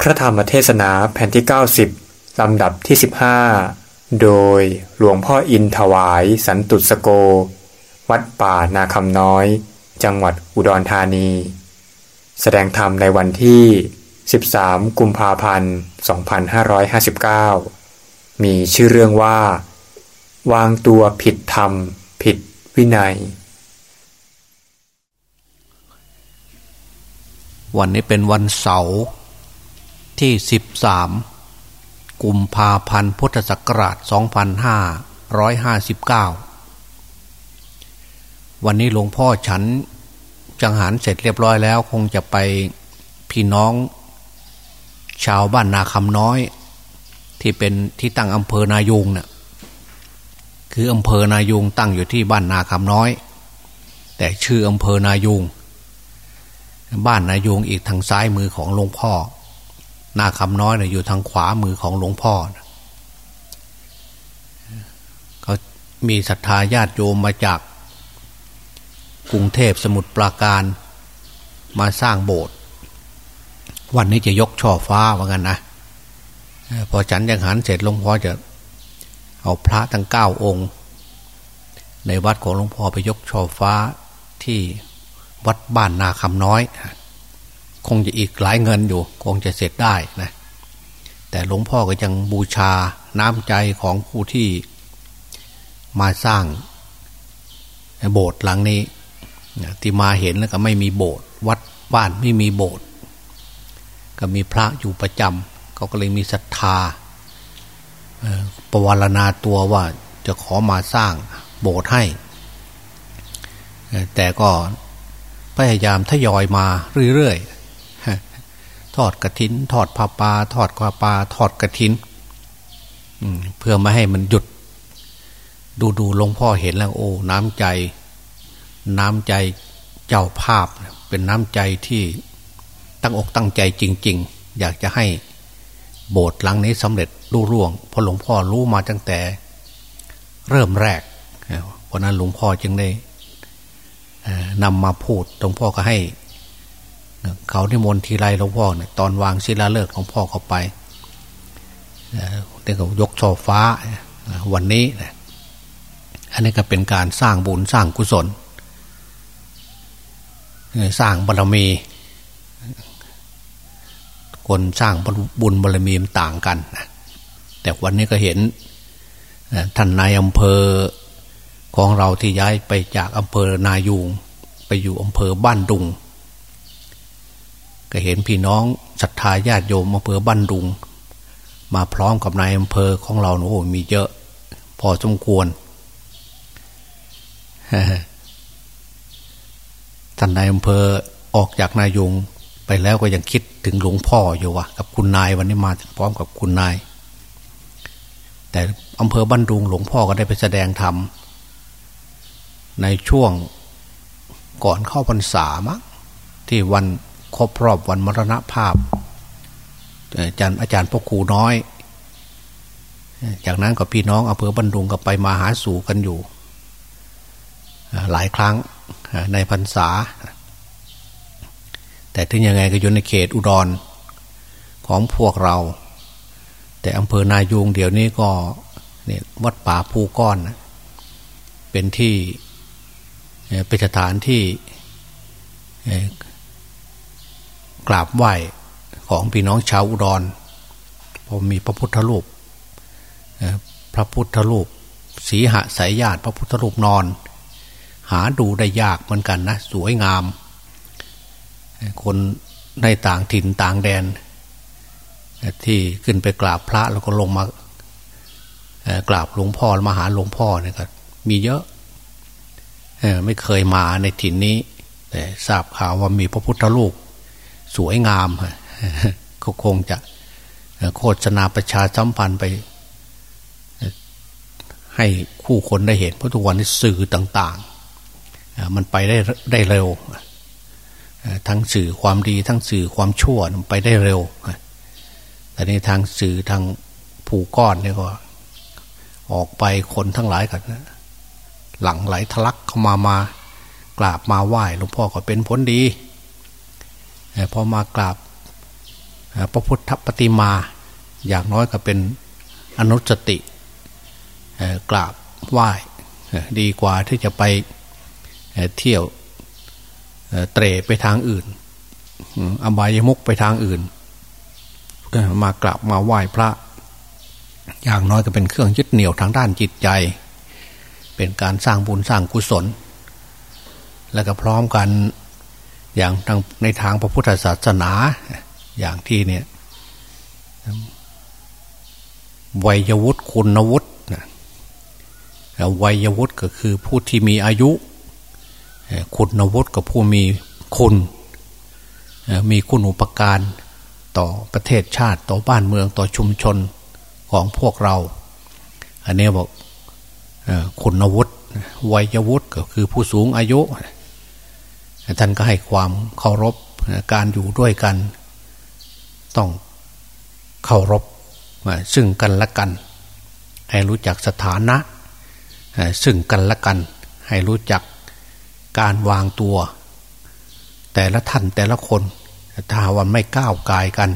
พระธรรมเทศนาแผ่นที่ 90 ลำดับที่ 15 โดยหลวงพ่ออินถวายสันตุสโก วัดป่านาคำน้อย จังหวัดอุดรธานี แสดงธรรมในวันที่ 13 กุมภาพันธ์ 2559 มีชื่อเรื่องว่า วางตัวผิดธรรม ผิดวินัย วันนี้เป็นวันเสาร์ ที่ 13 กุมภาพันธ์พุทธศักราช 2559 วันนี้หลวงพ่อฉันจังหารเสร็จเรียบร้อยแล้วคงจะไปพี่น้อง ชาวบ้านนาคำน้อย ที่เป็นที่ตั้งอำเภอนายุงเนะ่ยคืออำเภอนายุงตั้งอยู่ที่บ้านนาคำน้อย แต่ชื่ออำเภอนายุงบ้านนายุงอีกทางซ้ายมือของหลวงพ่อ นาคำน้อยเนะอยู่ทางขวามือของหลวงพ่อเขามีศรัทธาญาติโยมมาจากกรุงเทพสมุทรปราการมาสร้างโบสถ์วันนี้จะยกช่อฟ้าว่ากันนะพอฉันยังหันเสร็จหลวงพ่อจะเอาพระทั้งเก้าองค์ ในวัดของหลวงพ่อไปยกช่อฟ้าที่วัดบ้านนาคำน้อย คงจะอีกหลายเงินอยู่ คงจะเสร็จได้นะแต่หลวงพ่อก็ยังบูชาน้ำใจของผู้ที่มาสร้างโบสถ์หลังนี้ที่มาเห็นแล้วก็ไม่มีโบสถ์วัดบ้านไม่มีโบสถ์ก็มีพระอยู่ประจำเขาก็เลยมีศรัทธาประวารณาตัวว่าจะขอมาสร้างโบสถ์ให้ แต่ก็พยายามทยอยมาเรื่อยๆ ทอดกระถิน ทอดผ้าปาทอดกวาปาทอดกระถินเพื่อไม่ให้มันหยุด ดูดูหลวงพ่อเห็นแล้วโอ้น้ำใจ น้ำใจเจ้าภาพ เป็นน้ำใจที่ตั้งอกตั้งใจจริง ๆ อยากจะให้โบสถ์หลังนี้สำเร็จรุ่ร่วงเพราะหลวงพ่อรู้มาตั้งแต่ เริ่มแรกเพราะนั้นหลวงพ่อจึงได้นำมาพูดหลวงพ่อก็ให้ เขาที่มนทีไรหลวงพ่อเนี่ยตอนวางศิลาฤกษ์หลวงพ่อเข้าไปเดี๋ยวยกช่อฟ้าวันนี้ อันนี้ก็เป็นการสร้างบุญสร้างกุศล สร้างบารมี คนสร้างบุญบารมีมันต่างกันแต่วันนี้ก็เห็นท่านนายอำเภอของเราที่ย้ายไปจากอำเภอนายูงไปอยู่อำเภอบ้านดุง ก็เห็นพี่น้องศรัทธาญาติโยมอำเภอบ้านดุง มาพร้อมกับนายอำเภอของเราโอ้มีเยอะ พอสมควรท่านนายอำเภอออกจากนายงไปแล้วก็ยังคิดถึงหลวงพ่ออยู่วะกับคุณนายวันนี้มาพร้อมกับคุณนาย แต่อำเภอบ้านดุงหลวงพ่อก็ได้ไปแสดงธรรมในช่วงก่อนเข้าพรรษามั้งที่วัน ครบรอบวันมรณภาพอาจารย์อาจารย์พ่อครูน้อย จากนั้นก็พี่น้องอำเภอบันดุงก็ไปมาหาสู่กันอยู่ หลายครั้งในพรรษา แต่ถึงยังไงก็อยู่ในเขตอุดรของพวกเรา แต่อำเภอนายูงเดี๋ยวนี้ก็เนี่ยวัดป่าภูก้อน เป็นที่เป็นสถานที่ กราบไหว้ของพี่น้องชาวอุดรผมมีพระพุทธรูปพระพุทธรูป สีหะสายญาติพระพุทธรูปนอน หาดูได้ยากเหมือนกันนะ สวยงาม คนในต่างถิ่นต่างแดน ที่ขึ้นไปกราบพระแล้วก็ลงมากราบหลวงพ่อมาหาหลวงพ่อเนี่ยก็มีเยอะไม่เคยมาในถิ่นนี้ แต่ทราบข่าวว่ามีพระพุทธรูป สวยงามก็คงจะโฆษณาประชาสัมพันธ์ไป ให้คู่คนได้เห็น เพราะทุกวันนี้สื่อต่าง ๆ มันไปได้ได้เร็ว ทั้งสื่อความดีทั้งสื่อความชั่วมันไปได้เร็วแต่ในทางสื่อทางผูก้อนเนี่ยก็ ออกไปคนทั้งหลายกันหลังไหลทะลักเข้ามามากราบมาไหว้หลวงพ่อก็เป็นผลดี พอมากราบพระพุทธปฏิมา อย่างน้อยก็เป็นอนุสติกราบไหว้ดีกว่าที่จะไปเที่ยวเตะไปทางอื่นอบายมุกไปทางอื่น มากราบมาไหว้พระ อย่างน้อยก็เป็นเครื่องยึดเหนี่ยวทางด้านจิตใจ เป็นการสร้างบุญสร้างกุศล แล้วก็พร้อมกัน อย่างในทางพระพุทธศาสนา อย่างที่เนี่ยวัยวุฒิคุณวุฒิวัยวุฒิก็คือผู้ที่มีอายุ คุณวุฒิกับผู้มีคุณ มีคุณอุปการต่อประเทศชาติต่อบ้านเมืองต่อชุมชนของพวกเรา อันนี้บอกคุณวุฒิวัยวุฒิก็คือผู้สูงอายุ ท่านก็ให้ความเคารพการอยู่ด้วยกัน ต้องเคารพซึ่งกันและกัน ให้รู้จักสถานะ ซึ่งกันและกัน ให้รู้จักการวางตัว แต่ละท่านแต่ละคนถ้าวันไม่ก้าวกายกัน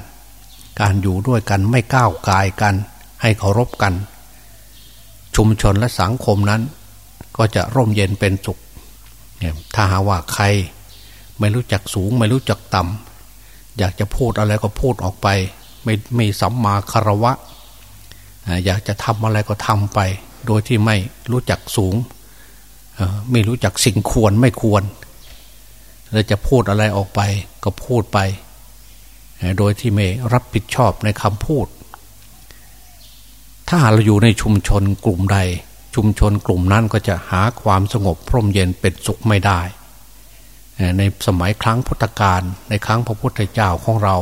การอยู่ด้วยกันไม่ก้าวกายกัน ให้เคารพกัน ชุมชนและสังคมนั้น ก็จะร่มเย็นเป็นสุขถ้าหาว่าใคร ไม่รู้จักสูง ไม่รู้จักต่ำอยากจะพูดอะไรก็พูดออกไป ไม่ไม่สัมมาคารวะ อยากจะทำอะไรก็ทำไป โดยที่ไม่รู้จักสูง ไม่รู้จักสิ่งควรไม่ควรเราจะพูดอะไรออกไปก็พูดไป โดยที่ไม่รับผิดชอบในคำพูด ถ้าเราอยู่ในชุมชนกลุ่มใด ชุมชนกลุ่มนั้นก็จะหาความสงบพร่มเย็นเป็นสุขไม่ได้ ในสมัยครั้งพุทธกาลในครั้งพระพุทธเจ้าของเรา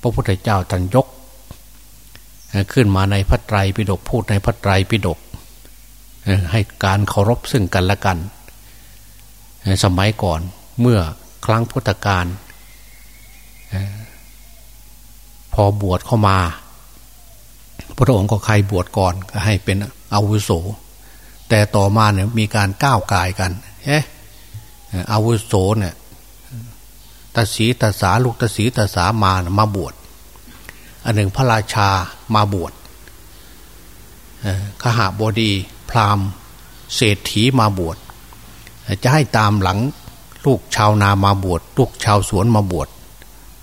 พระพุทธเจ้าท่านยก ขึ้นมาในพระไตรปิฎกพูดในพระไตรปิฎกให้การเคารพซึ่งกันและกัน สมัยก่อนเมื่อครั้งพุทธกาลพอบวชเข้ามา พระองค์ก็ใครบวชก่อนก็ให้เป็นอาวุโส แต่ต่อมาเนี่ยมีการก้าวกายกันเอ๊ะ อาวุโสเนี่ยตาสีตาสาลูกตาสีตาสามามาบวชอันหนึ่งพระราชามาบวชขหาบดีพราหมณ์ เศรษฐีมาบวชจะให้ตามหลังลูกชาวนามาบวชลูกชาวสวนมาบวช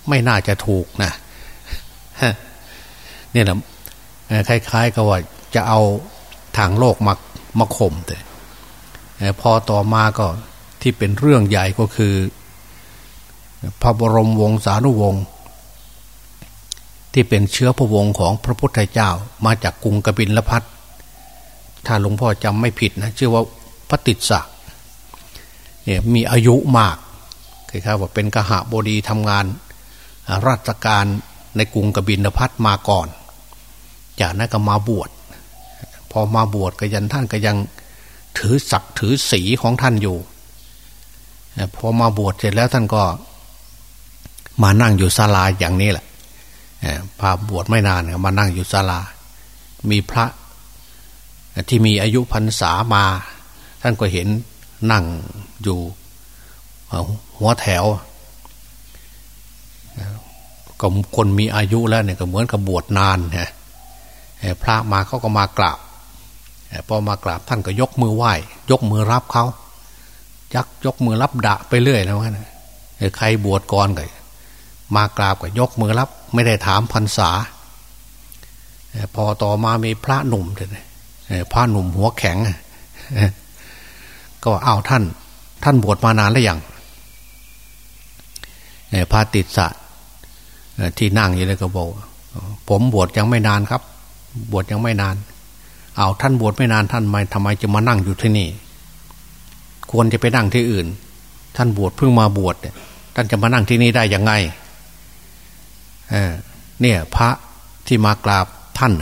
ไม่น่าจะถูกนะเนี่ยนะคล้าย ๆ กับว่าจะเอาทางโลกมามาข่มแต่พอต่อมาก็ ที่เป็นเรื่องใหญ่ก็คือ พระบรมวงศานุวงศ์ที่เป็นเชื้อพระวงศ์ของพระพุทธเจ้ามาจากกรุงกบินลพัทถ้าหลวงพ่อจำไม่ผิดนะชื่อว่าพระติสสะเนี่ยมีอายุมากคล้ายๆว่าเป็นกหบดีทำงาน ราชการในกรุงกบินพัทมาก่อน จากนั้นก็มาบวชพอมาบวชก็ยันท่านก็ยังถือศักดิ์ถือสีของท่านอยู่ พอมาบวชเสร็จแล้วท่านก็ มานั่งอยู่ศาลาอย่างนี้แหละพาบวชไม่นานมานั่งอยู่ศาลา มีพระที่มีอายุพรรษามา ท่านก็เห็นนั่งอยู่หัวแถวก็คนมีอายุแล้วเนี่ยก็เหมือนกับบวชนานฮะพระมาเขาก็มากราบพอมากราบท่านก็ยกมือไหว้ ยกมือรับเขา ยักยกมือรับดะไปเรื่อยนะว่าใครบวชก่อนก็มากราบก็ยกมือรับ ไม่ได้ถามพรรษา พอต่อมามีพระหนุ่มเลยพระหนุ่มหัวแข็ง ก็เอาท่าน ท่านบวชมานานแล้วยังพระติดสะที่นั่งอยู่เลยก็บอกผมบวชยังไม่นานครับ บวชยังไม่นานเอาท่านบวชไม่นานท่านไม่ทำไมจะมานั่งอยู่ที่นี่ ควรจะไปนั่งที่อื่น ท่านบวชเพิ่งมาบวชท่านจะมานั่งที่นี่ได้ยังไงเนี่ยพระที่มากราบท่าน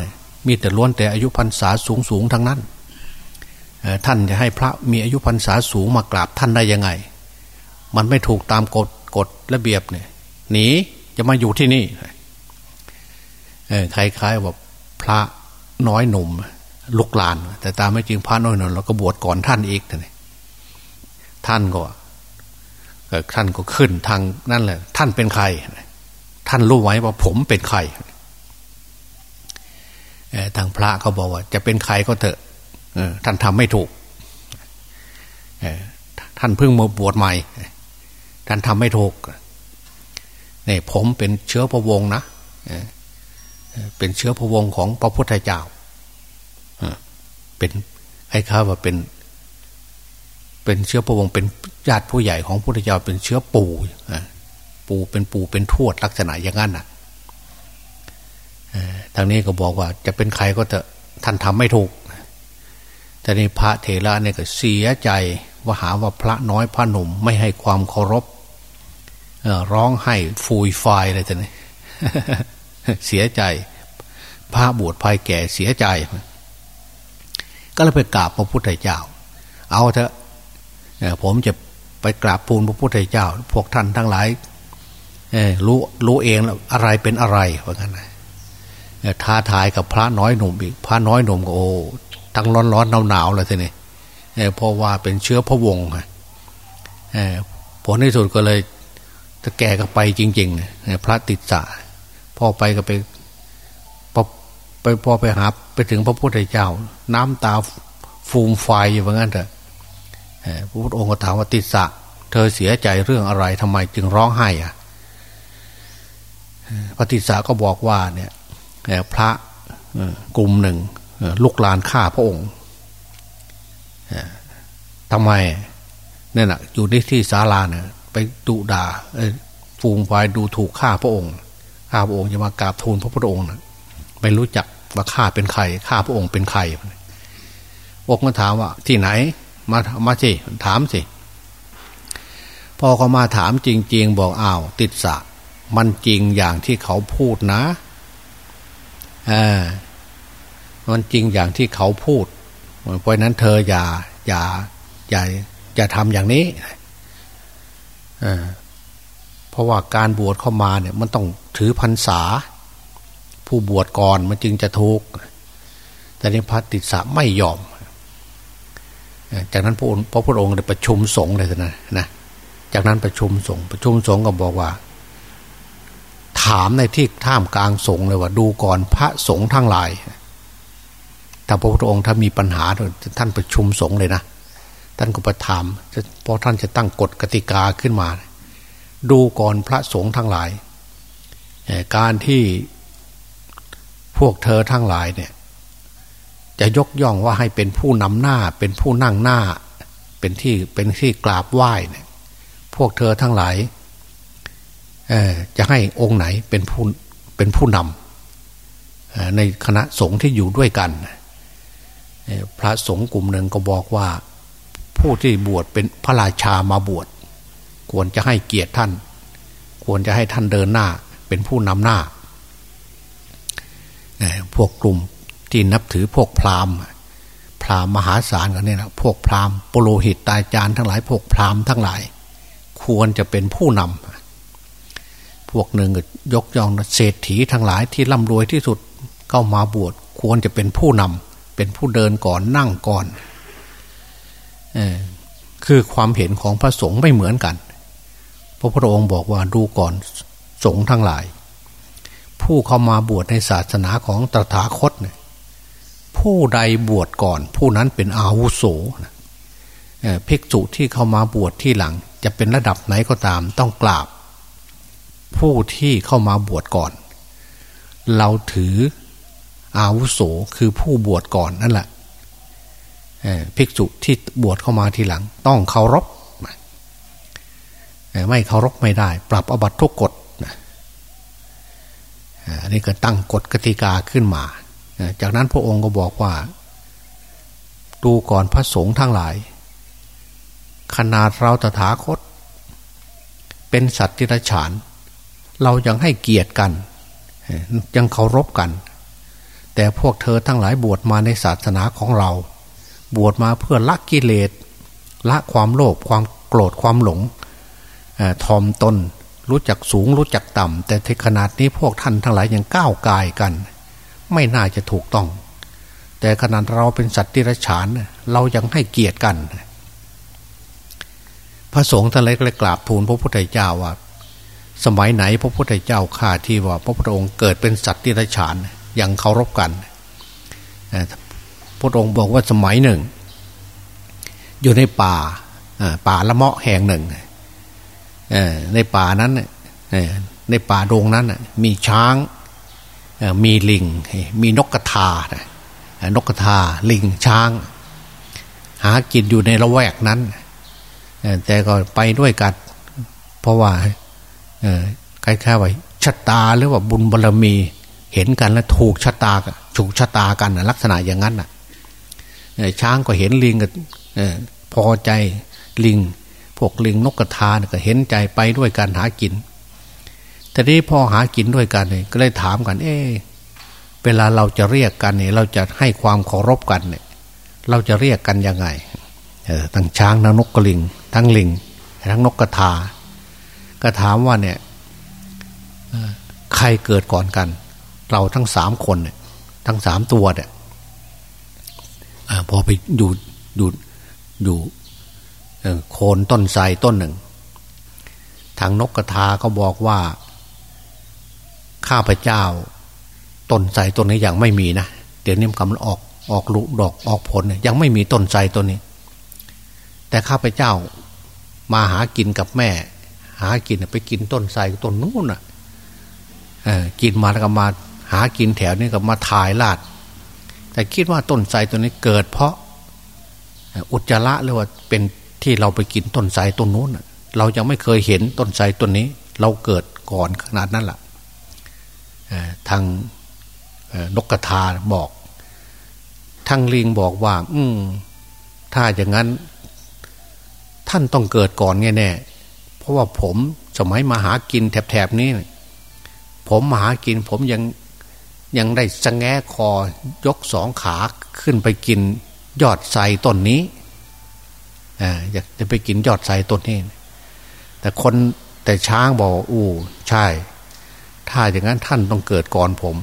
มีแต่ล้วนแต่อายุพรรษาสูงสูงทั้งนั้นท่านจะให้พระมีอายุพรรษาสูงมากราบท่านได้ยังไง มันไม่ถูกตามกฎกฎระเบียบเนี่ยหนีจะมาอยู่ที่นี่คล้ายๆว่าพระน้อยหนุ่มลุกลาน แต่ตามไม่จริงพระน้อยหนุ่มเราก็บวชก่อนท่านอีกท่าน ท่านก็ท่านก็ขึ้นทางนั่นแหละ ท่านเป็นใคร ท่านรู้ไว้ว่าผมเป็นใครทางพระเขาบอกว่า จะเป็นใครก็เถอะท่านทำไม่ถูกท่านเพิ่งมาบวชใหม่ ท่านทำไม่ถูกเนี่ยผมเป็นเชื้อพระวงศ์นะเป็นเชื้อพระวงศ์ของพระพุทธเจ้าเป็นไอ้ข้าว่าเป็น เป็นเชื้อพระวงศ์เป็นญาติผู้ใหญ่ของพุทธเจ้าเป็นเชื้อปู่ปู่เป็นปู่เป็นทวดลักษณะอย่างนั้นน่ะทางนี้ก็บอกว่าจะเป็นใครก็จะท่านทำไม่ถูก แต่ในพระเถระเนี่ยก็เสียใจว่าหาว่าพระน้อยพระหนุ่มไม่ให้ความเคารพร้องไห้ฟูยฟายอะไรแต่นี่เสียใจ พระบวชภายแก่เสียใจ ก็เลยไปกราบพระพุทธเจ้า เอาเถอะ ผมจะไปกราบปูนพระพุทธเจ้า พวกท่านทั้งหลายรู้รู้เองอะไรเป็นอะไรว่างั้นท้าทายกับพระน้อยหนุ่มอีก พระน้อยหนุ่มก็โอ้ทั้งร้อนร้อนหนาวหนาวเลยทีนี้เพราะว่าเป็นเชื้อพระวงศ์ผลที่สุดก็เลยจะแก่ก็ไปจริง ๆ พระติดสะพอไปก็ไปพอไปพอไปหาไปถึงพระพุทธเจ้า น้ำตาฟูมไฟอย่างนั้นเถอะ พระพุทธองค์ก็ถามว่าติสะเธอเสียใจเรื่องอะไรทำไมจึงร้องไห้อะพระติสาก็บอกว่าเนี่ยพระกลุ่มหนึ่งลุกลานฆ่าพระองค์ทำไมเนี่ยนะอยู่ที่ที่ศาลาเนี่ยไปดุด่าฟูงไฟดูถูกฆ่าพระองค์ข้าพระองค์จะมากราบทูลพระพุทธองค์ไม่รู้จักว่าข้าเป็นใครข้าพระองค์เป็นใครองค์กมาถามว่าที่ไหน มามาสิถามสิ พอเขามาถามจริง ๆ บอกอ้าวติดสะ มันจริงอย่างที่เขาพูดนะอ่ามันจริงอย่างที่เขาพูด เพราะนั้นเธออย่า อย่า อย่า อย่าทำอย่างนี้เพราะว่าการบวชเข้ามาเนี่ย มันต้องถือพรรษา ผู้บวชก่อนมันจึงจะทุกข์แต่ในพระติสะไม่ยอม จากนั้นพระพระพุทธองค์ได้ประชุมสงฆ์เลยนะนะจากนั้นประชุมสงฆ์ประชุมสงฆ์ก็บอกว่า ถามในที่ท่ามกลางสงฆ์เลยว่า ดูก่อนพระสงฆ์ทั้งหลายถ้าพระพุทธองค์ถ้ามีปัญหาท่านประชุมสงฆ์เลยนะท่านก็ประถามเพราะท่านจะตั้งกฎกติกาขึ้นมา ดูก่อนพระสงฆ์ทั้งหลาย การที่พวกเธอทั้งหลายเนี่ย จะยกย่องว่าให้เป็นผู้นำหน้า เป็นผู้นั่งหน้า เป็นที่เป็นที่กราบไหว้เนี่ยพวกเธอทั้งหลายจะให้องค์ไหนเป็นผู้เป็นผู้นำในคณะสงฆ์ที่อยู่ด้วยกัน พระสงฆ์กลุ่มหนึ่งก็บอกว่า ผู้ที่บวชเป็นพระราชามาบวช ควรจะให้เกียรติท่าน ควรจะให้ท่านเดินหน้า เป็นผู้นำหน้าพวกกลุ่ม ที่นับถือพวกพราหมณ์พราหมณ์มหาศาลกันเนี่ยนะพวกพราหมณ์ปโลหิตตายจารย์ทั้งหลาย พวกพราหมณ์ทั้งหลาย ควรจะเป็นผู้นำพวกหนึ่งยกย่องเศรษฐีทั้งหลายที่ร่ำรวยที่สุดเข้ามาบวชควรจะเป็นผู้นำเป็นผู้เดินก่อนนั่งก่อนเออคือความเห็นของพระสงฆ์ไม่เหมือนกัน พระพุทธองค์บอกว่าดูก่อนสงฆ์ทั้งหลาย ผู้เข้ามาบวชในศาสนาของตถาคตเนี่ย ผู้ใดบวชก่อน ผู้นั้นเป็นอาวุโสภิกษุที่เข้ามาบวชที่หลัง จะเป็นระดับไหนก็ตามต้องกราบ ผู้ที่เข้ามาบวชก่อน เราถืออาวุโสคือผู้บวชก่อนนั่นแหละภิกษุที่บวชเข้ามาทีหลัง ต้องเคารพไม่เคารพไม่ได้ ปรับอบัตทุกกฎอันนี้ก็ตั้งกฎกติกาขึ้นมา จากนั้นพระองค์ก็บอกว่า ดูก่อนพระสงฆ์ทั้งหลาย ขนาดเราตถาคต เป็นสัตว์ที่รฉาน เรายังให้เกียรติกัน ยังเคารพกัน แต่พวกเธอทั้งหลายบวชมาในศาสนาของเรา บวชมาเพื่อละกิเลสละความโลภความโกรธความหลงทอมตนรู้จักสูงรู้จักต่ำแต่ในขนาดนี้พวกท่านทั้งหลายยังก้าวกายกัน ไม่น่าจะถูกต้อง แต่ขนาดเราเป็นสัตว์ที่ระฉานเรายังให้เกียรติกัน พระสงฆ์ท่านเลยกราบทูลพระพุทธเจ้าว่า สมัยไหนพระพุทธเจ้าข้าที่ว่า พระพุทธองค์เกิดเป็นสัตว์ที่ไรฉานยังเคารพกันพระองค์บอกว่าสมัยหนึ่ง อยู่ในป่าป่าละเมาะแห่งหนึ่งในป่านั้นในป่าโดงนั้นมีช้าง มีลิง มีนกกระทานกกระทาลิงช้าง หากินอยู่ในละแวกนั้น แต่ก็ไปด้วยกันเพราะว่าคล้ายๆว่าชะตาหรือว่าบุญบารรมีเห็นกันแล้วถูกชะตาถูกชะตากันลักษณะอย่างนั้นน่ะช้างก็เห็นลิงก็พอใจลิงพวกลิงนกกระทาก็เห็นใจไปด้วยกันหากิน แต่นี้พอหากินด้วยกันเนี่ยก็เลยถามกัน เอ๊เวลาเราจะเรียกกันเนี่ย เราจะให้ความเคารพกันเนี่ย เราจะเรียกกันยังไงทั้งช้างทั้งนกกระลิง ทั้งลิง ทั้งนกกระทา ก็ถามว่าเนี่ยใครเกิดก่อนกัน เราทั้งสามคนเนี่ย ทั้งสามตัวเนี่ยอพอไปอยู่อยู่อยู่โคนต้นไทรต้นหนึ่ง ทางนกกระทาก็บอกว่า ข้าพเจ้าต้นไทรต้นนี้ยังไม่มีนะเดี๋ยวนี้กำลังออกออกลูกดอกออกผลยยังไม่มีต้นไทรต้นนี้ แต่ข้าพเจ้ามาหากินกับแม่ หากินไปกินต้นไทรต้นนู้นอะกินมาแล้วก็มาหากินแถวนี้ก็มาถ่ายลาด แต่คิดว่าต้นไทรตัวนี้เกิดเพราะอุจจาระหรือว่าเป็นที่เราไปกินต้นไทรต้นนู้นเรายังไม่เคยเห็นต้นไทรต้นนี้ เราเกิดก่อนขนาดนั้นแหละ ทางนกกระทาบอก ทางลิงบอกว่า อืมถ้าอย่างนั้น ท่านต้องเกิดก่อนแน่เพราะว่าผมสมัยมาหากินแถบๆนี้ ผมมาหากิน ผมยังยังได้สงแงคอยกสองขาขึ้นไปกินยอดไทรต้นนี้อยากจะไปกินยอดไทรต้นนี้ แต่คนแต่ช้างบอกอู้ใช่ ถ้าอย่างนั้นท่านต้องเกิดก่อนผม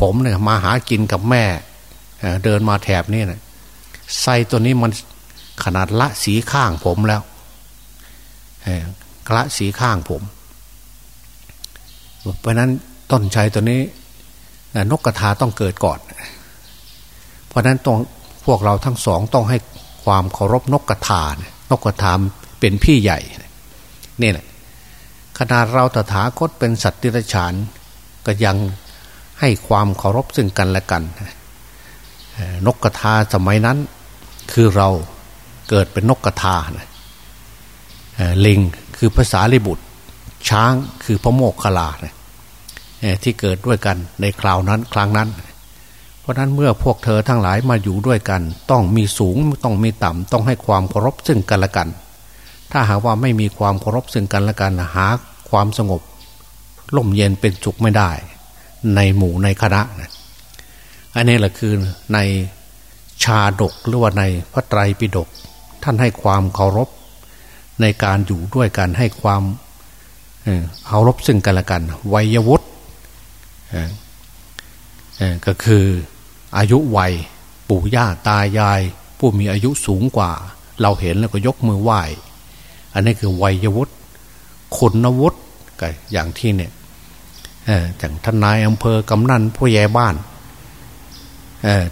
ผมเนี่ยมาหากินกับแม่ เดินมาแถบนี้นะไส้ตัวนี้มันขนาดละสีข้างผมแล้วละสีข้างผม เพราะนั้นต้นชัยตัวนี้นกกระทาต้องเกิดก่อน เพราะนั้นต้องพวกเราทั้งสองต้องให้ความเคารพนกกระทานกกระทามเป็นพี่ใหญ่นี่แหละ ขนาดเราตถาคตเป็นสัตว์ที่ไรฉานก็ยังให้ความเคารพซึ่งกันและกัน นกกระทาสมัยนั้น คือเราเกิดเป็นนกกระทาลิงคือภาษาลิบุตร ช้างคือพระโมกขลาที่เกิดด้วยกันในคราวนั้นครั้งนั้น เพราะนั้นเมื่อพวกเธอทั้งหลายมาอยู่ด้วยกัน ต้องมีสูงต้องมีต่ำต้องให้ความเคารพซึ่งกันและกัน ถ้าหากว่าไม่มีความเคารพซึ่งกันและกันหาความสงบล่มเย็นเป็นสุขไม่ได้ ในหมู่ในคณะนะอันนี้แหละคือในชาดกหรือว่าในพระไตรปิฎกท่านให้ความเคารพในการอยู่ด้วยกันให้ความเคารพซึ่งกันและกันวัยวุฒิก็คืออายุวัยปู่ย่าตายาย ผู้มีอายุสูงกว่า เราเห็นแล้วก็ยกมือไหว้ อันนี้คือวัยวุฒิคุณวุฒิก็อย่างที่เนี่ยอย่างทนายอำเภอกำนันผู้ใหญ่บ้าน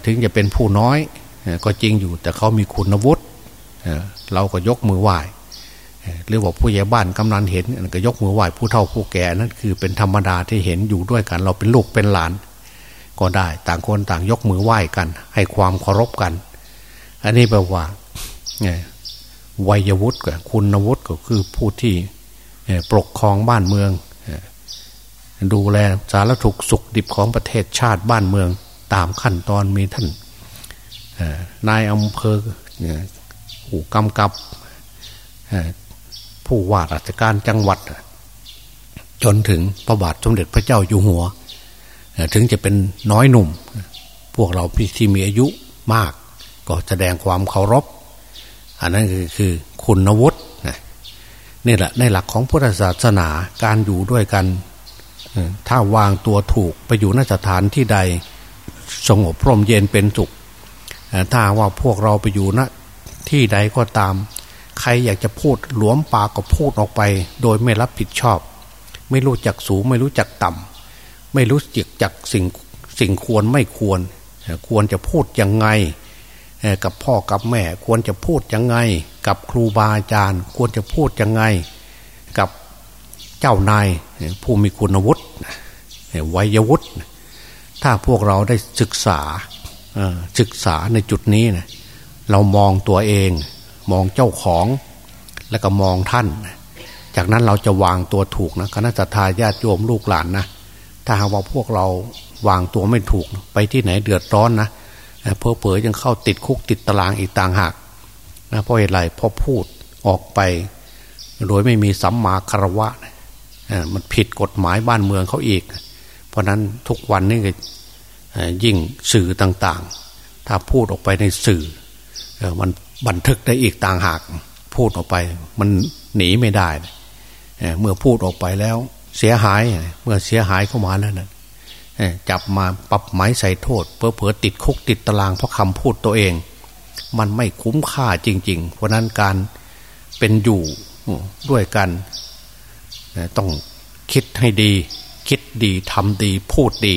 ถึงจะเป็นผู้น้อยก็จริงอยู่แต่เขามีคุณวุฒิเราก็ยกมือไหว้หรือว่าผู้ใหญ่บ้านกำนันเห็นก็ยกมือไหว้ผู้เฒ่าผู้แก่นั่นคือเป็นธรรมดาที่เห็นอยู่ด้วยกัน เราเป็นลูกเป็นหลาน ก็ได้ต่างคนต่างยกมือไหว้กัน ให้ความเคารพกัน อันนี้แปลว่า วัยวุฒิกับคุณวุฒิก็คือผู้ที่ปกครองบ้านเมือง ดูแลสารถุกสุขดิบของประเทศชาติบ้านเมืองตามขั้นตอนมีท่านนายอำเภอผู้กำกับผู้ว่าราชการจังหวัด จนถึงพระบาทสมเด็จพระเจ้าอยู่หัว ถึงจะเป็นน้อยหนุ่ม พวกเราที่มีอายุมาก ก็แสดงความเคารพ อันนั้นคือคือคุณวุฒินี่แหละในหลักของพุทธศาสนาการอยู่ด้วยกัน ถ้าวางตัวถูกไปอยู่นสถานที่ใดสงบพร่มเย็นเป็นสุขถ้าว่าพวกเราไปอยู่ณที่ใดก็ตาม ใครอยากจะพูดหลวมปากก็พูดออกไป โดยไม่รับผิดชอบ ไม่รู้จักสูง ไม่รู้จักต่ำไม่รู้จักจักสิ่งสิ่งควรไม่ควร ควรจะพูดยังไง กับพ่อกับแม่ควรจะพูดยังไง กับครูบาอาจารย์ ควรจะพูดยังไง กับเจ้านายผู้มีคุณวุฒิวัยวุฒิถ้าพวกเราได้ศึกษาศึกษาในจุดนี้นะเรามองตัวเอง มองเจ้าของแล้วก็มองท่าน จากนั้นเราจะวางตัวถูกนะคณะทาญาติโยมลูกหลานนะถ้าหากว่าพวกเราวางตัวไม่ถูก ไปที่ไหนเดือดร้อนนะ เพอเผยยังเข้าติดคุกติดตารางอีกต่างหากนะเพราะเหตุไรเพราะพูดออกไป โดยไม่มีสัมมาคารวะมันผิดกฎหมายบ้านเมืองเขาอีก เพราะนั้นทุกวันนี้ยิ่งสื่อต่างๆ ถ้าพูดออกไปในสื่อมันบันทึกได้อีกต่างหาก พูดออกไปมันหนีไม่ได้ เมื่อพูดออกไปแล้วเสียหายเมื่อเสียหายเข้ามาแล้วนะ จับมาปรับหมายใส่โทษเพอเพอติดคุกติดตารางเพราะคำพูดตัวเอง มันไม่คุ้มค่าจริง ๆ เพราะนั้นการเป็นอยู่ด้วยกัน ต้องคิดให้ดี คิดดีทำดีพูดดี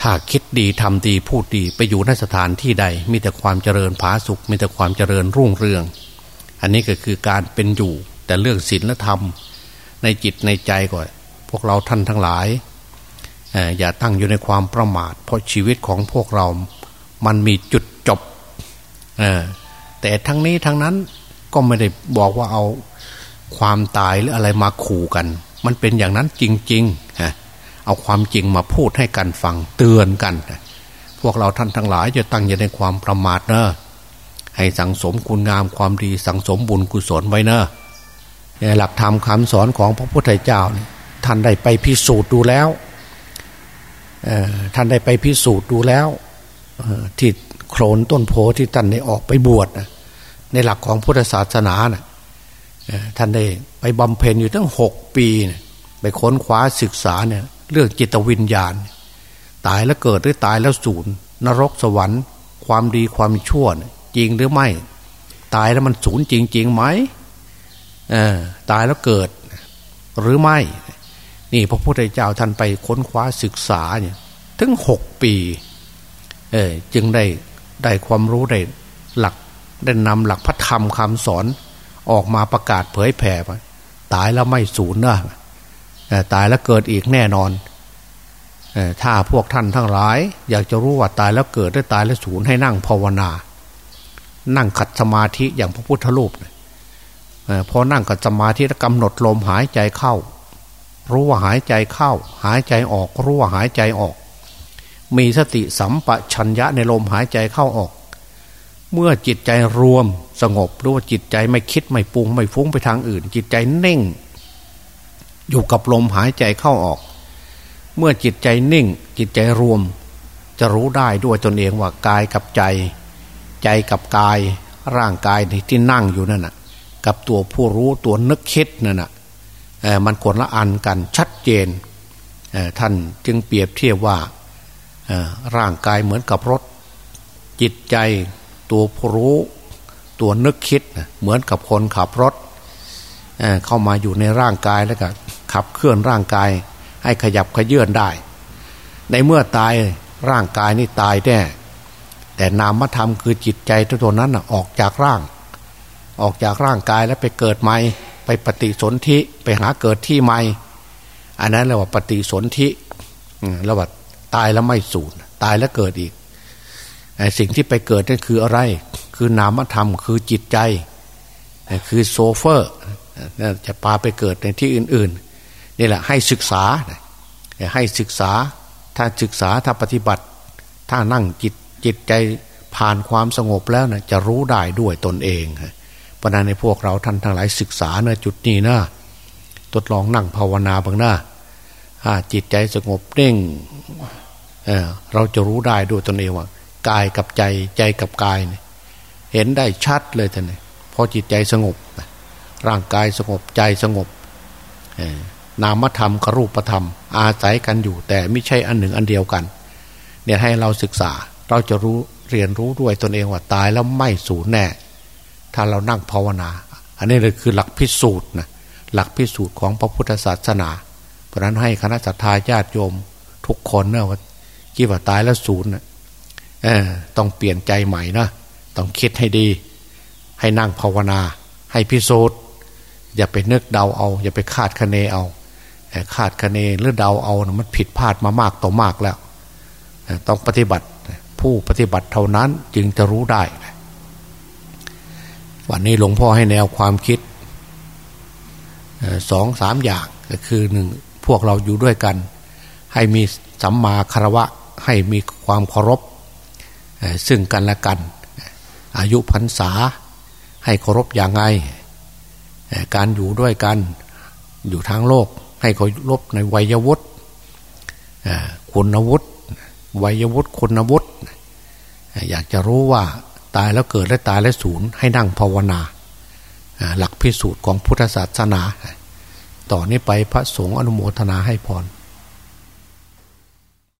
ถ้าคิดดีทำดีพูดดี ไปอยู่ในสถานที่ใด มีแต่ความเจริญผาสุข มีแต่ความเจริญรุ่งเรือง อันนี้ก็คือการเป็นอยู่ แต่เรื่องศีลและธรรม ในจิตในใจก่อน พวกเราท่านทั้งหลาย อย่าตั้งอยู่ในความประมาท เพราะชีวิตของพวกเรา มันมีจุดจบ แต่ทั้งนี้ทั้งนั้นก็ไม่ได้บอกว่าเอาความตายหรืออะไรมาขู่กัน มันเป็นอย่างนั้นจริงๆ เอาความจริงมาพูดให้กันฟังเตือนกัน พวกเราท่านทั้งหลายจะตั้งอยู่ในความประมาทเนอะให้สังสมคุณงามความดีสังสมบุญกุศลไว้เนอะหลักธรรมคำสอนของพระพุทธเจ้านี่ ท่านได้ไปพิสูจน์ดูแล้วท่านได้ไปพิสูจน์ดูแล้วที่โคลนต้นโพที่ท่านได้ออกไปบวชในหลักของพุทธศาสนานะท่านได้ไปบำเพ็ญอยู่ตั้งหกปีไปค้นคว้าศึกษาเนี่ยเรื่องจิตวิญญาณ ตายแล้วเกิดหรือตายแล้วสูญนรกสวรรค์ ความดีความชั่วจริงหรือไม่ ตายแล้วมันสูญจริงๆไหมตายแล้วเกิดหรือไม่ นี่พระพุทธเจ้าท่านไปค้นคว้าศึกษาเนี่ยถึงหกปีเออจึงได้ได้ความรู้ได้หลักได้นำหลักพระธรรมคำสอนออกมาประกาศเผยแผ่ตายแล้วไม่สูญนะตายแล้วเกิดอีกแน่นอนถ้าพวกท่านทั้งหลาย อยากจะรู้ว่าตายแล้วเกิดได้ตายแล้วสูญให้นั่งภาวนา นั่งขัดสมาธิอย่างพระพุทธรูปพอนั่งขัดสมาธิแล้วกำหนดลมหายใจเข้า รู้ว่าหายใจเข้า หายใจออกรู้ว่าหายใจออก มีสติสัมปชัญญะในลมหายใจเข้าออก เมื่อจิตใจรวมสงบรู้ว่าจิตใจไม่คิดไม่ปรุงไม่ฟุ้งไปทางอื่น จิตใจเน่ง อยู่กับลมหายใจเข้าออก เมื่อจิตใจนิ่ง จิตใจรวม จะรู้ได้ด้วยตนเองว่ากายกับใจ ใจกับกายร่างกายที่นั่งอยู่นั่นน่ะ กับตัวผู้รู้ตัวนึกคิดนั่นน่ะ มันคนละอันกันชัดเจนท่านจึงเปรียบเทียบว่าร่างกายเหมือนกับรถ จิตใจตัวผู้รู้ ตัวนึกคิดเหมือนกับคนขับรถเข้ามาอยู่ในร่างกายแล้วก็ขับเคลื่อนร่างกาย ให้ขยับขยื่นได้ ในเมื่อตายร่างกายนี่ตายแน่แต่นามธรรมคือจิตใจตัวนั้นออกจากร่าง ออกจากร่างกายแล้วไปเกิดใหม่ ไปปฏิสนธิไปหาเกิดที่ใหม่อันนั้นเรียกว่าปฏิสนธิแล้วว่าตายแล้วไม่สูญตายแล้วเกิดอีกสิ่งที่ไปเกิดนั่นคืออะไร คือนามธรรมคือจิตใจ คือโซเฟอร์จะพาไปเกิดในที่อื่น ๆ นี่แหละให้ศึกษาให้ศึกษาถ้าศึกษาถ้าปฏิบัติ ถ้านั่งจิตจิตใจผ่านความสงบแล้วนะจะรู้ได้ด้วยตนเอง เพราะนั้นในพวกเราท่านทั้งหลายศึกษาเนะจุดนี้นะทดลองนั่งภาวนาบ้างน้าจิตใจสงบเด้งเเราจะรู้ได้ด้วยตนเองว่ากายกับใจใจกับกายเห็นได้ชัดเลยท่านพอจิตใจสงบร่างกายสงบใจสงบนามธรรมกับรูปธรรม อาศัยกันอยู่ แต่ไม่ใช่อันหนึ่งอันเดียวกัน เนี่ยให้เราศึกษาเราจะรู้เรียนรู้ด้วยตนเองว่าตายแล้วไม่สูญแน่ ถ้าเรานั่งภาวนา อันนี้เลยคือหลักพิสูจน์นะหลักพิสูจน์ของพระพุทธศาสนา เพราะนั้นให้คณะสัตยาญาติโยม ทุกคนเนะว่ากี่ว่าตายแล้วศูนย์เออต้องเปลี่ยนใจใหม่นะต้องคิดให้ดี ให้นั่งภาวนา ให้พิสูจน์อย่าไปนึกเดาเอา อย่าไปคาดคะเนเอาคาดคะเนหรือเดาเอานะมันผิดพลาดมามากต่อมากแล้ว ต้องปฏิบัติผู้ปฏิบัติเท่านั้นจึงจะรู้ได้ วันนี้หลวงพ่อให้แนวความคิดสองสามอย่างก็คือหนึ่งพวกเราอยู่ด้วยกัน ให้มีสัมมาคารวะ ให้มีความเคารพซึ่งกันและกัน อายุพรรษาให้เคารพอย่างไง การอยู่ด้วยกันอยู่ทางโลก ให้เคารพในวัยวุฒิคุณวุฒิวัยวุฒิคุณวุฒิอยากจะรู้ว่า ตายแล้วเกิดและตายแล้วสูญให้นั่งภาวนา หลักพิสูจน์ของพุทธศาสนา ต่อนนี้ไปพระสงฆ์อนุโมทนาให้พร